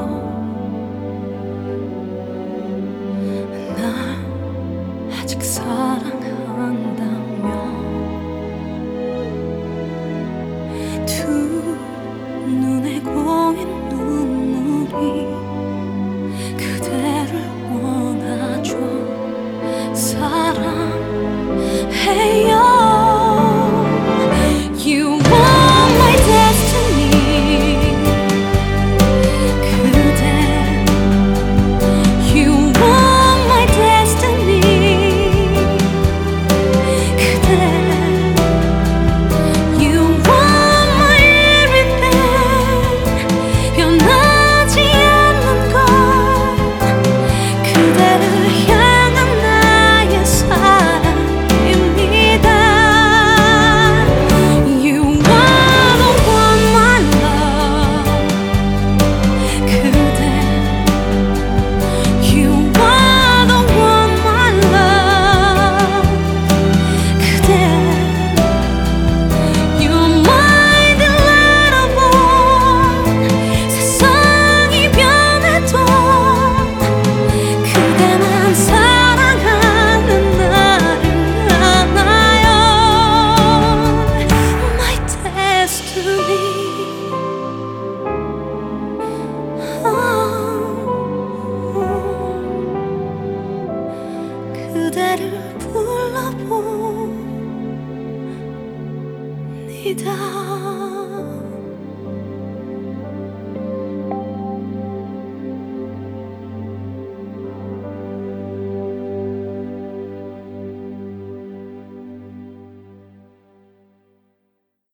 다 그대를 불러봅니다.